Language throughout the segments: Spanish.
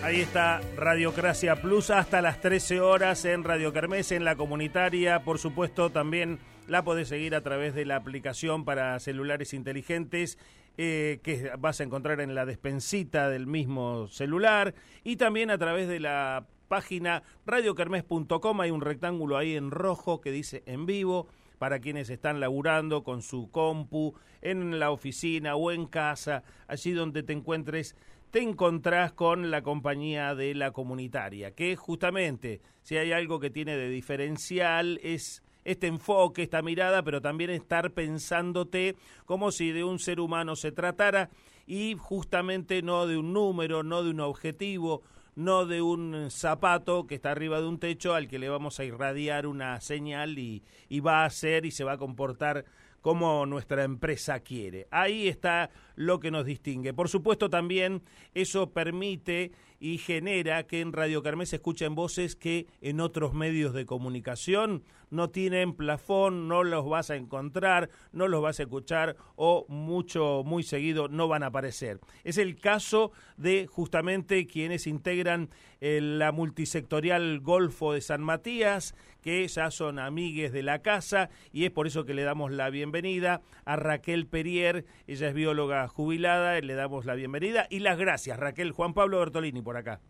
Ahí está Radiocracia Plus hasta las 13 horas en Radio Kermés, en la comunitaria. Por supuesto, también la podés seguir a través de la aplicación para celulares inteligentes eh, que vas a encontrar en la despensita del mismo celular y también a través de la página radiokermés.com. Hay un rectángulo ahí en rojo que dice en vivo para quienes están laburando con su compu, en la oficina o en casa, allí donde te encuentres te encontrás con la compañía de la comunitaria, que justamente, si hay algo que tiene de diferencial, es este enfoque, esta mirada, pero también estar pensándote como si de un ser humano se tratara y justamente no de un número, no de un objetivo, no de un zapato que está arriba de un techo al que le vamos a irradiar una señal y, y va a hacer y se va a comportar como nuestra empresa quiere. Ahí está lo que nos distingue. Por supuesto también eso permite y genera que en Radio Carmen se escuchen voces que en otros medios de comunicación no tienen plafón, no los vas a encontrar, no los vas a escuchar o mucho, muy seguido no van a aparecer. Es el caso de justamente quienes integran eh, la multisectorial Golfo de San Matías, que ya son amigues de la casa y es por eso que le damos la bienvenida a Raquel Perier, ella es bióloga jubilada, le damos la bienvenida y las gracias, Raquel. Juan Pablo Bertolini por acá.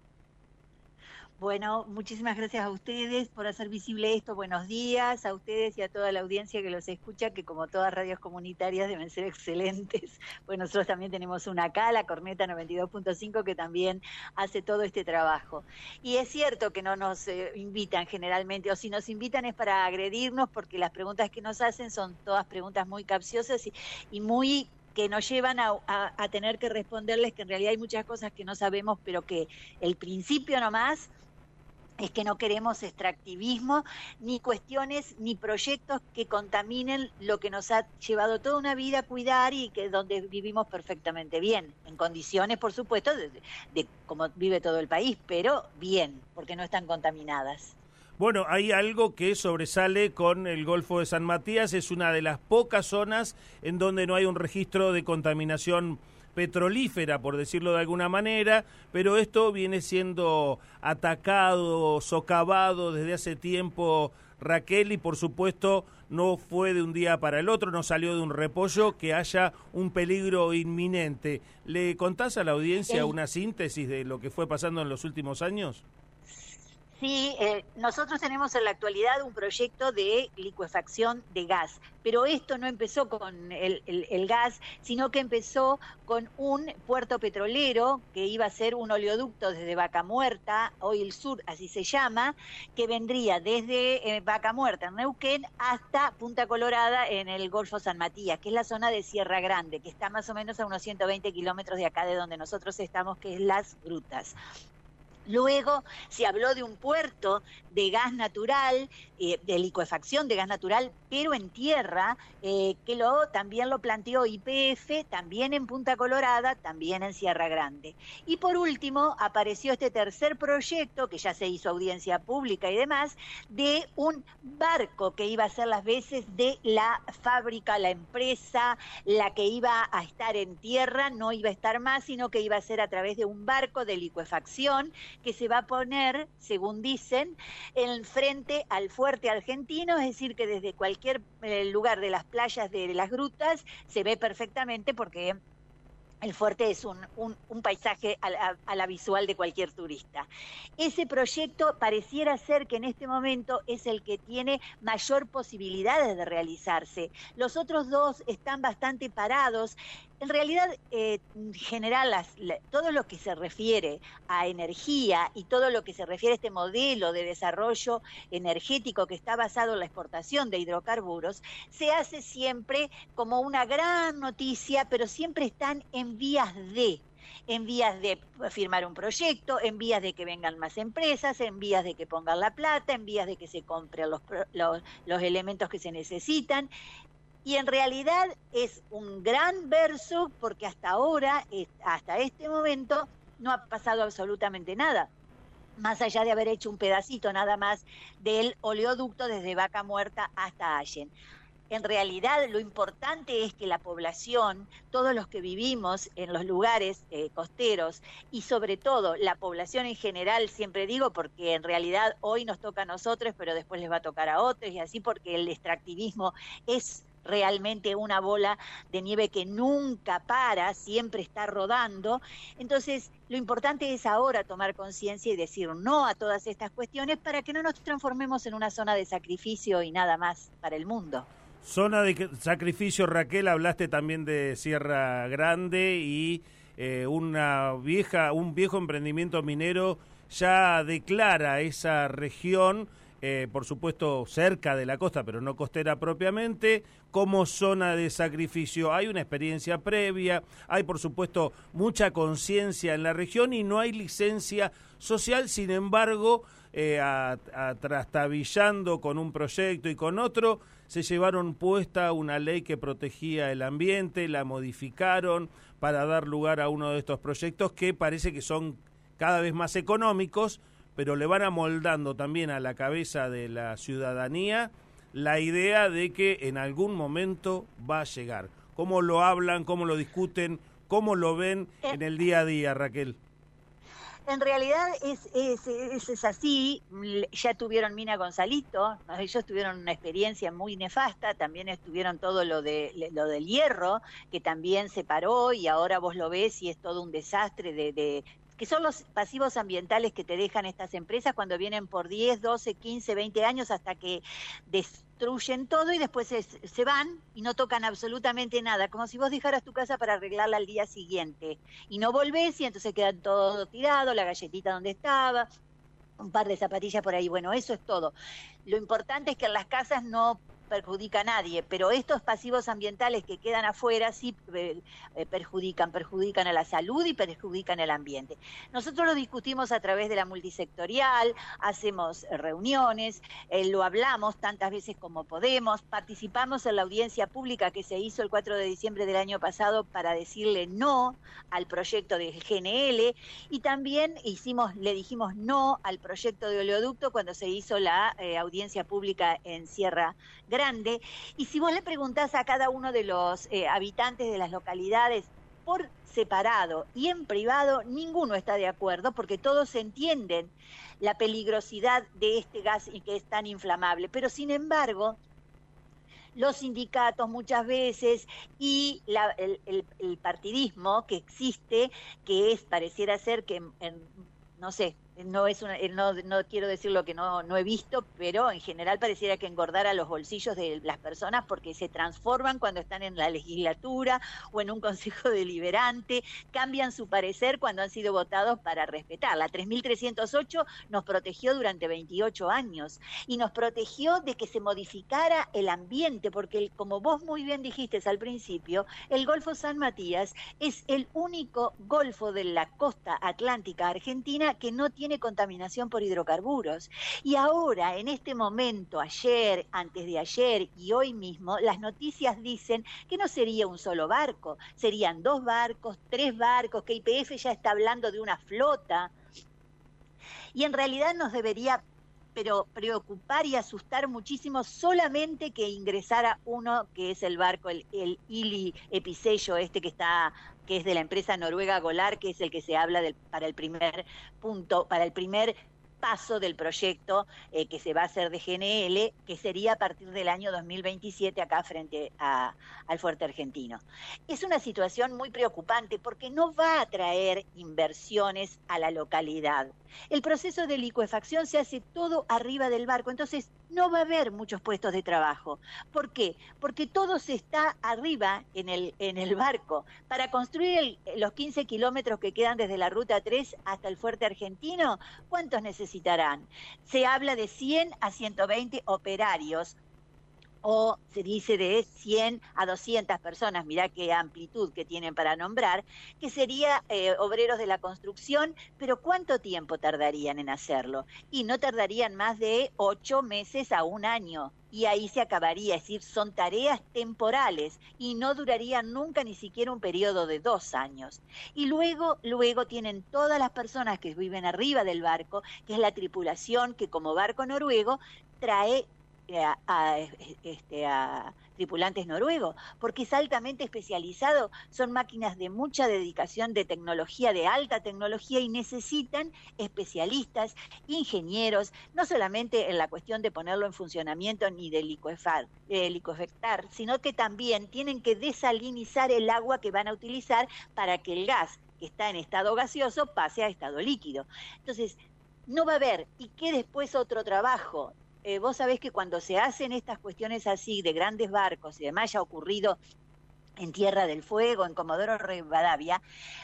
Bueno, muchísimas gracias a ustedes por hacer visible esto. Buenos días a ustedes y a toda la audiencia que los escucha, que como todas radios comunitarias deben ser excelentes. Pues nosotros también tenemos una acá, la Corneta 92.5, que también hace todo este trabajo. Y es cierto que no nos eh, invitan generalmente, o si nos invitan es para agredirnos, porque las preguntas que nos hacen son todas preguntas muy capciosas y, y muy que nos llevan a, tener que responderles que en realidad hay muchas cosas que no sabemos, pero que el principio nomás es que no queremos extractivismo, ni cuestiones, ni proyectos que contaminen lo que nos ha llevado toda una vida a cuidar y que donde vivimos perfectamente bien, en condiciones, por supuesto, de, de como vive todo el país, pero bien, porque no están contaminadas. Bueno, hay algo que sobresale con el Golfo de San Matías, es una de las pocas zonas en donde no hay un registro de contaminación petrolífera, por decirlo de alguna manera, pero esto viene siendo atacado, socavado desde hace tiempo, Raquel, y por supuesto no fue de un día para el otro, no salió de un repollo que haya un peligro inminente. ¿Le contás a la audiencia una síntesis de lo que fue pasando en los últimos años? Sí, eh, nosotros tenemos en la actualidad un proyecto de licuefacción de gas, pero esto no empezó con el, el, gas, sino que empezó con un puerto petrolero que iba a ser un oleoducto desde Vaca Muerta, hoy el sur así se llama, que vendría desde eh, Vaca Muerta en Neuquén hasta Punta Colorada en el Golfo San Matías, que es la zona de Sierra Grande, que está más o menos a unos 120 kilómetros de acá de donde nosotros estamos, que es Las Grutas. Luego se habló de un puerto de gas natural, eh, de licuefacción de gas natural, pero en tierra, eh, que lo, también lo planteó IPF, también en Punta Colorada, también en Sierra Grande. Y por último, apareció este tercer proyecto, que ya se hizo audiencia pública y demás, de un barco que iba a ser las veces de la fábrica, la empresa, la que iba a estar en tierra, no iba a estar más, sino que iba a ser a través de un barco de licuefacción que se va a poner, según dicen, en frente al fuerte argentino, es decir, que desde cualquier eh, lugar de las playas de las grutas se ve perfectamente porque el fuerte es un, paisaje a la, a la, visual de cualquier turista. Ese proyecto pareciera ser que en este momento es el que tiene mayor posibilidades de realizarse. Los otros dos están bastante parados en realidad, eh, en general, las, todo lo que se refiere a energía y todo lo que se refiere a este modelo de desarrollo energético que está basado en la exportación de hidrocarburos, se hace siempre como una gran noticia, pero siempre están en vías de en vías de firmar un proyecto, en vías de que vengan más empresas, en vías de que pongan la plata, en vías de que se compren los, los, los elementos que se necesitan y en realidad es un gran verso porque hasta ahora, hasta este momento, no ha pasado absolutamente nada más allá de haber hecho un pedacito nada más del oleoducto desde Vaca Muerta hasta Allen. en realidad lo importante es que la población, todos los que vivimos en los lugares eh, costeros y sobre todo la población en general, siempre digo, porque en realidad hoy nos toca a nosotros, pero después les va a tocar a otros y así porque el extractivismo es realmente una bola de nieve que nunca para, siempre está rodando. Entonces, lo importante es ahora tomar conciencia y decir no a todas estas cuestiones para que no nos transformemos en una zona de sacrificio y nada más para el mundo. Zona de sacrificio, Raquel, hablaste también de Sierra Grande y eh, una vieja, un viejo emprendimiento minero ya declara esa región, eh, por supuesto cerca de la costa, pero no costera propiamente, como zona de sacrificio. Hay una experiencia previa, hay por supuesto mucha conciencia en la región y no hay licencia social, sin embargo, eh, trastabillando con un proyecto y con otro, se llevaron puesta una ley que protegía el ambiente, la modificaron para dar lugar a uno de estos proyectos que parece que son cada vez más económicos, pero le van amoldando también a la cabeza de la ciudadanía la idea de que en algún momento va a llegar. ¿Cómo lo hablan, cómo lo discuten, cómo lo ven eh, en el día a día, Raquel? En realidad es, es, es, así, ya tuvieron Mina Gonzalito, ellos tuvieron una experiencia muy nefasta, también estuvieron todo lo, de, lo del hierro, que también se paró y ahora vos lo ves y es todo un desastre de, de que son los pasivos ambientales que te dejan estas empresas cuando vienen por 10, 12, 15, 20 años hasta que destruyen todo y después se, se, van y no tocan absolutamente nada, como si vos dejaras tu casa para arreglarla al día siguiente y no volvés y entonces queda todo tirado, la galletita donde estaba, un par de zapatillas por ahí, bueno, eso es todo. Lo importante es que en las casas no perjudica a nadie, pero estos pasivos ambientales que quedan afuera sí eh, eh, perjudican, perjudican a la salud y perjudican al ambiente. Nosotros lo discutimos a través de la multisectorial, hacemos reuniones, eh, lo hablamos tantas veces como podemos, participamos en la audiencia pública que se hizo el 4 de diciembre del año pasado para decirle no al proyecto del GNL y también hicimos, le dijimos no al proyecto de oleoducto cuando se hizo la audiencia pública en Sierra Grande grande. Y si vos le preguntás a cada uno de los eh, habitantes de las localidades por separado y en privado, ninguno está de acuerdo porque todos entienden la peligrosidad de este gas y que es tan inflamable. Pero sin embargo, los sindicatos muchas veces y el, partidismo que existe, que es, pareciera ser que no sé, no es una, eh, no, no quiero decir lo que no, no he visto, pero en general pareciera que engordara los bolsillos de las personas porque se transforman cuando están en la legislatura o en un consejo deliberante, cambian su parecer cuando han sido votados para respetar. La 3308 nos protegió durante 28 años y nos protegió de que se modificara el ambiente, porque como vos muy bien dijiste al principio, el Golfo San Matías es el único golfo de la costa atlántica argentina que no tiene tiene contaminación por hidrocarburos. Y ahora, en este momento, ayer, antes de ayer y hoy mismo, las noticias dicen que no sería un solo barco, serían dos barcos, tres barcos, que IPF ya está hablando de una flota. Y en realidad nos debería pero preocupar y asustar muchísimo solamente que ingresara uno que es el barco, el, el Ili Episello, este que está que es de la empresa noruega Golar, que es el que se habla del, para el primer punto, para el primer paso del proyecto eh, que se va a hacer de GNL, que sería a partir del año 2027 acá frente al fuerte argentino. Es una situación muy preocupante porque no va a traer inversiones a la localidad. El proceso de licuefacción se hace todo arriba del barco, entonces no va a haber muchos puestos de trabajo. ¿Por qué? Porque todo se está arriba en el, en el barco. Para construir los 15 kilómetros que quedan desde la ruta 3 hasta el fuerte argentino, ¿cuántos necesitarán? Se habla de 100 a 120 operarios o se dice de 100 a 200 personas, mirá qué amplitud que tienen para nombrar, que sería eh, obreros de la construcción, pero ¿cuánto tiempo tardarían en hacerlo? Y no tardarían más de ocho meses a un año. Y ahí se acabaría, es decir, son tareas temporales y no durarían nunca ni siquiera un periodo de dos años. Y luego, luego tienen todas las personas que viven arriba del barco, que es la tripulación que como barco noruego trae a, este, a tripulantes noruegos, porque es altamente especializado, son máquinas de mucha dedicación de tecnología, de alta tecnología y necesitan especialistas, ingenieros, no solamente en la cuestión de ponerlo en funcionamiento ni de licuefar, sino que también tienen que desalinizar el agua que van a utilizar para que el gas que está en estado gaseoso pase a estado líquido. Entonces, no va a haber, y que después otro trabajo eh, vos sabés que cuando se hacen estas cuestiones así de grandes barcos y demás, ya ha ocurrido en Tierra del Fuego, en Comodoro Rivadavia,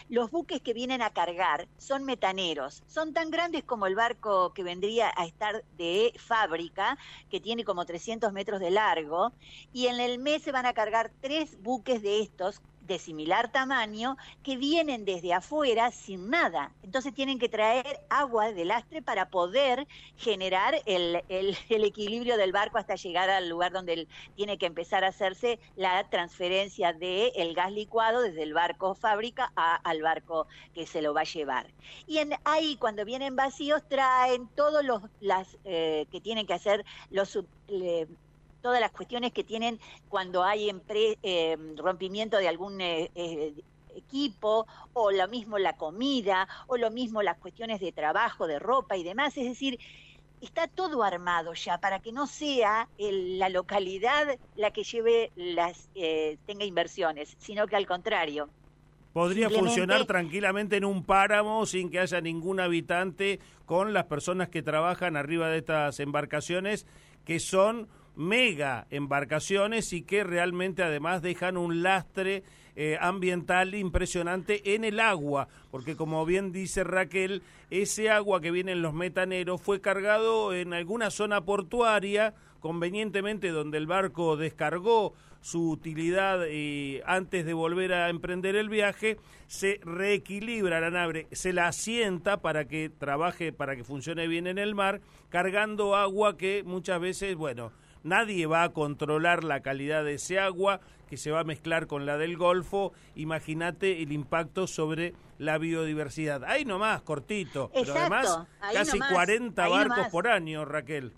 los buques que vienen a cargar son metaneros, son tan grandes como el barco que vendría a estar de fábrica, que tiene como 300 metros de largo, y en el mes se van a cargar tres buques de estos de similar tamaño que vienen desde afuera sin nada. Entonces tienen que traer agua de lastre para poder generar el, el, equilibrio del barco hasta llegar al lugar donde tiene que empezar a hacerse la transferencia del el gas licuado desde el barco fábrica a, al barco que se lo va a llevar. Y en, ahí cuando vienen vacíos traen todos los las eh, que tienen que hacer los todas las cuestiones que tienen cuando hay eh, rompimiento de algún eh, eh, equipo, o lo mismo la comida, o lo mismo las cuestiones de trabajo, de ropa y demás. Es decir, está todo armado ya para que no sea la localidad la que lleve las tenga inversiones, sino que al contrario. Podría funcionar tranquilamente en un páramo sin que haya ningún habitante con las personas que trabajan arriba de estas embarcaciones que son mega embarcaciones y que realmente además dejan un lastre eh, ambiental impresionante en el agua, porque como bien dice Raquel, ese agua que viene en los metaneros fue cargado en alguna zona portuaria, convenientemente donde el barco descargó su utilidad y antes de volver a emprender el viaje, se reequilibra la nave, se la asienta para que trabaje, para que funcione bien en el mar, cargando agua que muchas veces, bueno, nadie va a controlar la calidad de ese agua que se va a mezclar con la del Golfo. Imagínate el impacto sobre la biodiversidad. Ahí nomás, cortito, pero además casi 40 barcos por año, Raquel.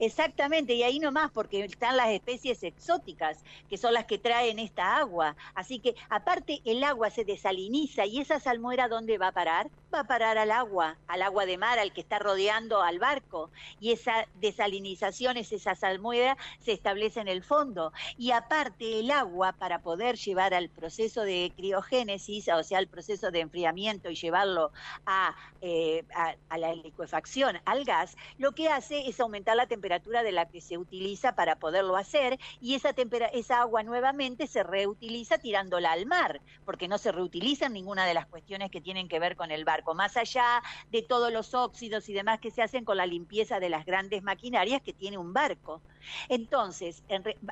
Exactamente, y ahí nomás, porque están las especies exóticas, que son las que traen esta agua. Así que, aparte, el agua se desaliniza y esa salmuera, ¿dónde va a parar? Va a parar al agua, al agua de mar, al que está rodeando al barco. Y esa desalinización, esa salmuera, se establece en el fondo. Y aparte, el agua, para poder llevar al proceso de criogénesis, o sea, al proceso de enfriamiento y llevarlo a, eh, a, a la liquefacción, al gas, lo que hace es aumentar la temperatura temperatura de la que se utiliza para poderlo hacer y esa, esa agua nuevamente se reutiliza tirándola al mar, porque no se reutiliza ninguna de las cuestiones que tienen que ver con el barco, más allá de todos los óxidos y demás que se hacen con la limpieza de las grandes maquinarias que tiene un barco. Entonces,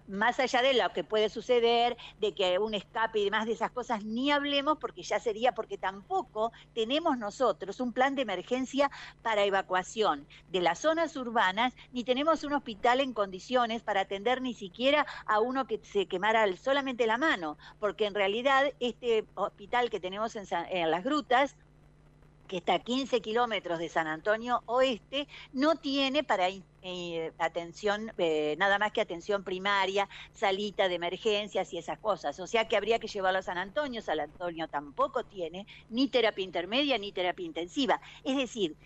más allá de lo que puede suceder, de que un escape y demás de esas cosas, ni hablemos porque ya sería, porque tampoco tenemos nosotros un plan de emergencia para evacuación de las zonas urbanas, ni tenemos un hospital en condiciones para atender ni siquiera a uno que se quemara solamente la mano, porque en realidad este hospital que tenemos en, en las grutas, que está a 15 kilómetros de San Antonio Oeste, no tiene para eh, atención, eh, nada más que atención primaria, salita de emergencias y esas cosas. O sea que habría que llevarlo a San Antonio. San Antonio tampoco tiene ni terapia intermedia ni terapia intensiva. Es decir,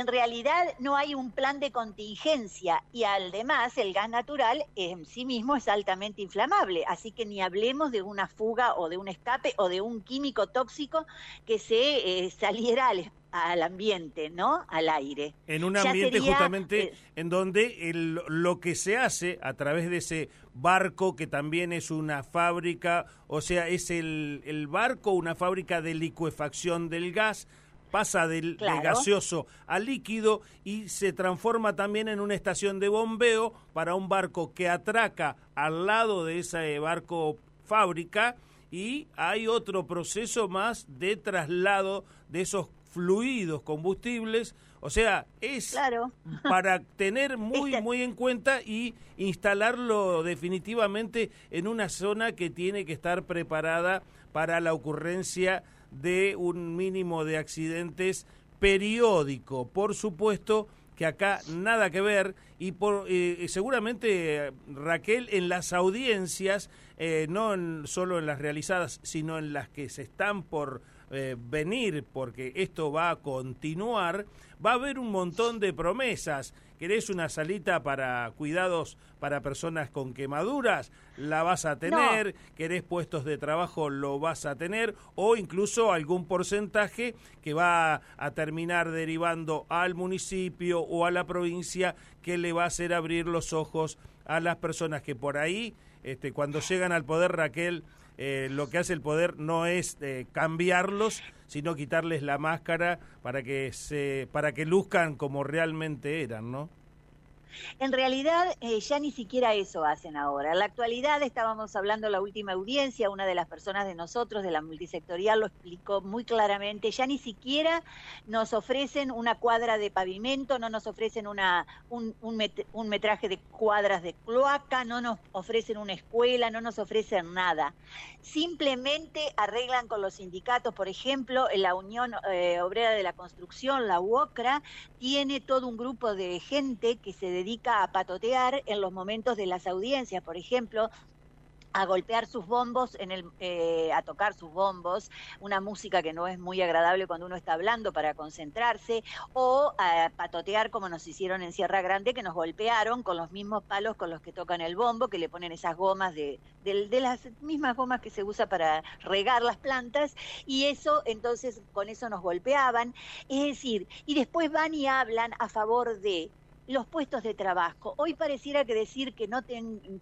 en realidad no hay un plan de contingencia y además el gas natural en sí mismo es altamente inflamable, así que ni hablemos de una fuga o de un escape o de un químico tóxico que se eh, saliera al, ambiente, ¿no? Al aire. En un ambiente justamente eh, en donde el, lo que se hace a través de ese barco que también es una fábrica, o sea, es el, el barco una fábrica de licuefacción del gas, pasa del, gaseoso al líquido y se transforma también en una estación de bombeo para un barco que atraca al lado de ese barco fábrica. Y hay otro proceso más de traslado de esos fluidos combustibles, o sea, es para tener muy muy en cuenta y instalarlo definitivamente en una zona que tiene que estar preparada para la ocurrencia de un mínimo de accidentes periódico. Por supuesto que acá nada que ver y por eh, seguramente Raquel en las audiencias eh, no solo en las realizadas sino en las que se están por eh, venir porque esto va a continuar. Va a haber un montón de promesas. Querés una salita para cuidados para personas con quemaduras, la vas a tener, querés puestos de trabajo, lo vas a tener, o incluso algún porcentaje que va a terminar derivando al municipio o a la provincia que le va a hacer abrir los ojos a las personas que por ahí, este, cuando llegan al poder, Raquel, eh, lo que hace el poder no es eh, cambiarlos, sino quitarles la máscara para que se, para que luzcan como realmente eran, ¿no? En realidad, eh, ya ni siquiera eso hacen ahora. En la actualidad, estábamos hablando en la última audiencia, una de las personas de nosotros, de la multisectorial, lo explicó muy claramente, ya ni siquiera nos ofrecen una cuadra de pavimento, no nos ofrecen una, un, metraje de cuadras de cloaca, no nos ofrecen una escuela, no nos ofrecen nada. Simplemente arreglan con los sindicatos, por ejemplo, la Unión eh, Obrera de la Construcción, la UOCRA, tiene todo un grupo de gente que se dedica a patotear en los momentos de las audiencias. Por ejemplo, a golpear sus bombos, en el, eh, a tocar sus bombos, una música que no es muy agradable cuando uno está hablando para concentrarse, o a patotear como nos hicieron en Sierra Grande, que nos golpearon con los mismos palos con los que tocan el bombo, que le ponen esas gomas de, de las mismas gomas que se usa para regar las plantas, y eso entonces con eso nos golpeaban. Es decir, y después van y hablan a favor de los puestos de trabajo. Hoy pareciera que decir que no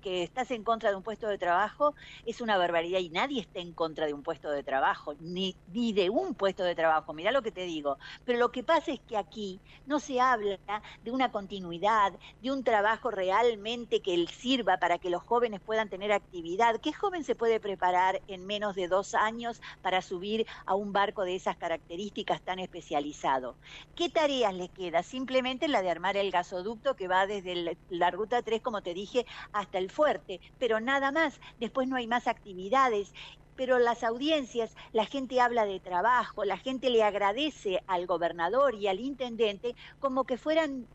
que estás en contra de un puesto de trabajo es una barbaridad y nadie está en contra de un puesto de trabajo, ni, ni de un puesto de trabajo, mira lo que te digo. Pero lo que pasa es que aquí no se habla de una continuidad, de un trabajo realmente que sirva para que los jóvenes puedan tener actividad. ¿Qué joven se puede preparar en menos de dos años para subir a un barco de esas características tan especializado? ¿Qué tareas le queda? Simplemente la de armar el gaso que va desde la ruta 3, como te dije, hasta el fuerte, pero nada más. Después no hay más actividades pero las audiencias, la gente habla de trabajo, la gente le agradece al gobernador y al intendente como que fueran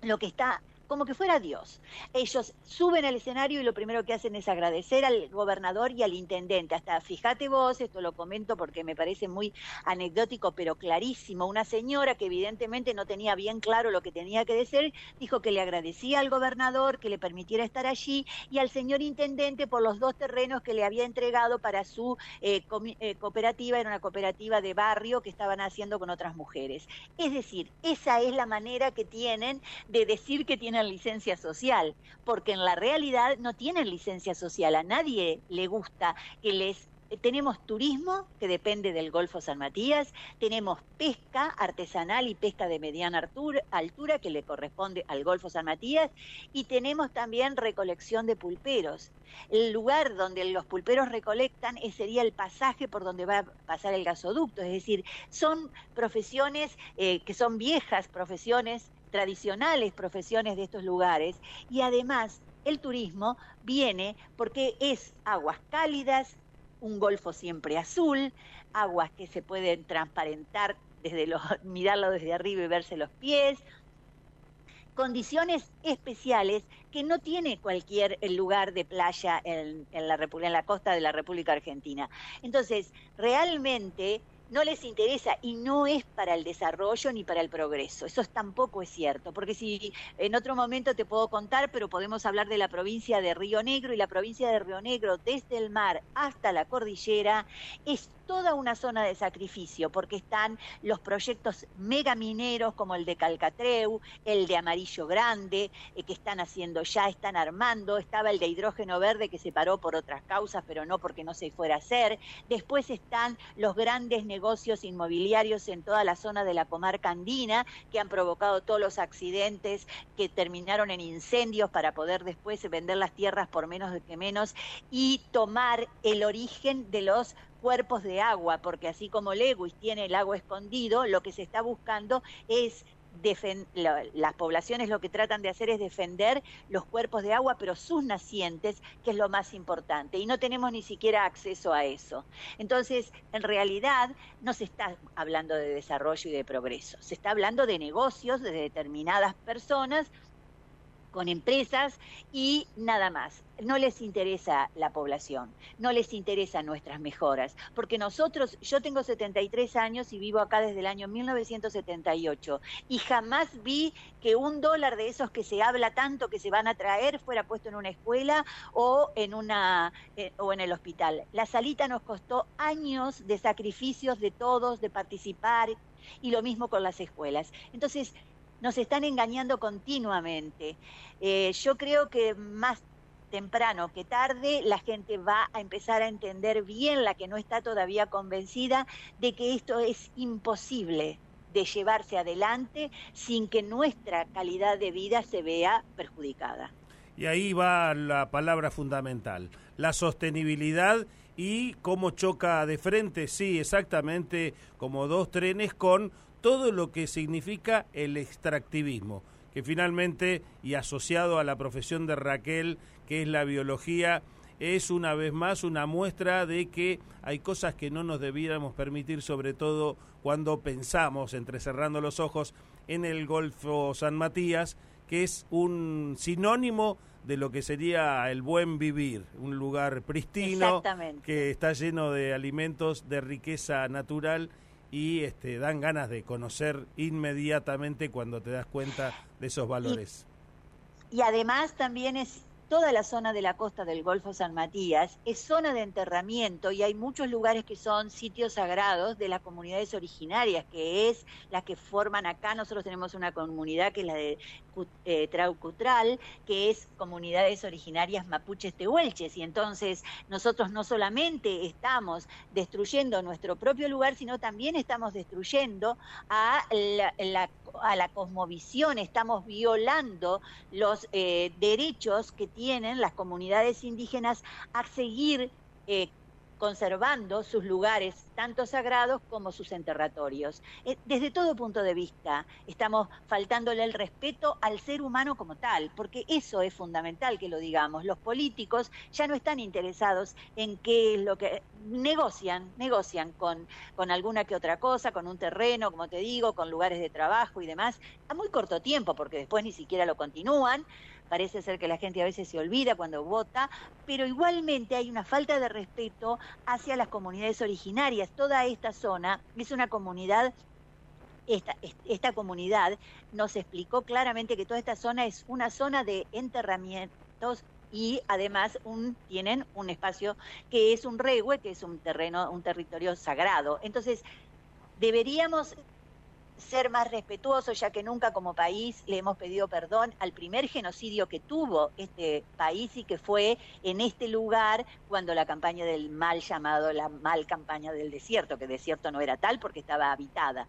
lo que está como que fuera Dios. Ellos suben al escenario y lo primero que hacen es agradecer al gobernador y al intendente. Hasta fíjate vos, esto lo comento porque me parece muy anecdótico, pero clarísimo. Una señora que evidentemente no tenía bien claro lo que tenía que decir, dijo que le agradecía al gobernador que le permitiera estar allí y al señor intendente por los dos terrenos que le había entregado para su eh, eh, cooperativa, era una cooperativa de barrio que estaban haciendo con otras mujeres. Es decir, esa es la manera que tienen de decir que tienen licencia social, porque en la realidad no tienen licencia social, a nadie le gusta que les tenemos turismo, que depende del Golfo San Matías, tenemos pesca artesanal y pesca de mediana altura, que le corresponde al Golfo San Matías, y tenemos también recolección de pulperos. El lugar donde los pulperos recolectan sería el pasaje por donde va a pasar el gasoducto, es decir, son profesiones eh, que son viejas profesiones tradicionales profesiones de estos lugares y además el turismo viene porque es aguas cálidas, un golfo siempre azul, aguas que se pueden transparentar desde los, mirarlo desde arriba y verse los pies, condiciones especiales que no tiene cualquier lugar de playa en, en, la, en la costa de la República Argentina. Entonces, realmente no les interesa y no es para el desarrollo ni para el progreso. Eso tampoco es cierto, porque si en otro momento te puedo contar, pero podemos hablar de la provincia de Río Negro y la provincia de Río Negro desde el mar hasta la cordillera es toda una zona de sacrificio, porque están los proyectos megamineros como el de Calcatreu, el de Amarillo Grande, eh, que están haciendo ya, están armando, estaba el de hidrógeno verde que se paró por otras causas, pero no porque no se fuera a hacer. Después están los grandes negocios inmobiliarios en toda la zona de la comarca andina, que han provocado todos los accidentes que terminaron en incendios para poder después vender las tierras por menos de que menos y tomar el origen de los cuerpos de agua, porque así como Lewis tiene el agua escondido, lo que se está buscando es las poblaciones lo que tratan de hacer es defender los cuerpos de agua, pero sus nacientes, que es lo más importante, y no tenemos ni siquiera acceso a eso. Entonces, en realidad, no se está hablando de desarrollo y de progreso, se está hablando de negocios de determinadas personas con empresas y nada más. No les interesa la población, no les interesan nuestras mejoras, porque nosotros, yo tengo 73 años y vivo acá desde el año 1978 y jamás vi que un dólar de esos que se habla tanto que se van a traer fuera puesto en una escuela o en una eh, o en el hospital. La salita nos costó años de sacrificios de todos, de participar y lo mismo con las escuelas. Entonces, nos están engañando continuamente. Eh, yo creo que más temprano que tarde la gente va a empezar a entender bien, la que no está todavía convencida, de que esto es imposible de llevarse adelante sin que nuestra calidad de vida se vea perjudicada. Y ahí va la palabra fundamental, la sostenibilidad y cómo choca de frente, sí, exactamente como dos trenes con todo lo que significa el extractivismo, que finalmente, y asociado a la profesión de Raquel, que es la biología, es una vez más una muestra de que hay cosas que no nos debiéramos permitir, sobre todo cuando pensamos, entrecerrando los ojos, en el Golfo San Matías, que es un sinónimo de lo que sería el buen vivir, un lugar pristino que está lleno de alimentos de riqueza natural y este, dan ganas de conocer inmediatamente cuando te das cuenta de esos valores. Y, además también es toda la zona de la costa del Golfo San Matías es zona de enterramiento y hay muchos lugares que son sitios sagrados de las comunidades originarias, que es las que forman acá. Nosotros tenemos una comunidad que es la de eh, Traucutral, que es comunidades originarias mapuches tehuelches. Y entonces nosotros no solamente estamos destruyendo nuestro propio lugar, sino también estamos destruyendo a la, a la cosmovisión, estamos violando los eh, derechos que tienen las comunidades indígenas a seguir eh, conservando sus lugares tanto sagrados como sus enterratorios. Eh, desde todo punto de vista, estamos faltándole el respeto al ser humano como tal, porque eso es fundamental que lo digamos. Los políticos ya no están interesados en qué es lo que negocian, negocian con, con alguna que otra cosa, con un terreno, como te digo, con lugares de trabajo y demás, a muy corto tiempo, porque después ni siquiera lo continúan parece ser que la gente a veces se olvida cuando vota, pero igualmente hay una falta de respeto hacia las comunidades originarias. Toda esta zona es una comunidad esta, esta, comunidad nos explicó claramente que toda esta zona es una zona de enterramientos y además un, tienen un espacio que es un regue, que es un terreno, un territorio sagrado. Entonces, deberíamos ser más respetuosos, ya que nunca como país le hemos pedido perdón al primer genocidio que tuvo este país y que fue en este lugar cuando la campaña del mal llamado la mal campaña del desierto, que desierto no era tal porque estaba habitada.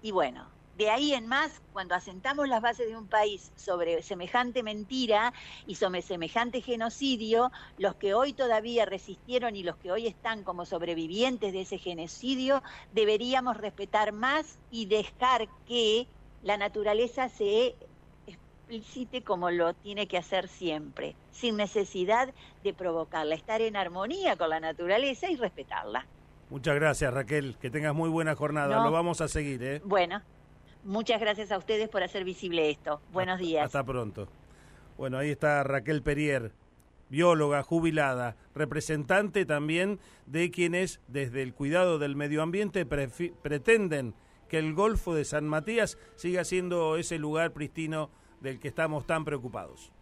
Y bueno, de ahí en más, cuando asentamos las bases de un país sobre semejante mentira y sobre semejante genocidio, los que hoy todavía resistieron y los que hoy están como sobrevivientes de ese genocidio, deberíamos respetar más y dejar que la naturaleza se explicite como lo tiene que hacer siempre, sin necesidad de provocarla, estar en armonía con la naturaleza y respetarla. Muchas gracias Raquel, que tengas muy buena jornada, lo vamos a seguir. ¿eh? Bueno, Muchas gracias a ustedes por hacer visible esto. Buenos días. Hasta pronto. Bueno, ahí está Raquel Perier, bióloga jubilada, representante también de quienes desde el cuidado del medio ambiente pretenden que el Golfo de San Matías siga siendo ese lugar pristino del que estamos tan preocupados.